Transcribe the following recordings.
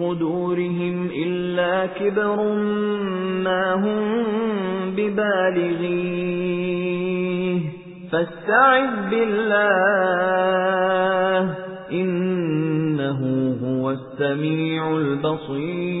صدورهم إلا كبر ما هم ببالغيه. فاستعذ بالله إنه هو السميع البصير.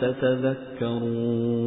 تتذكرون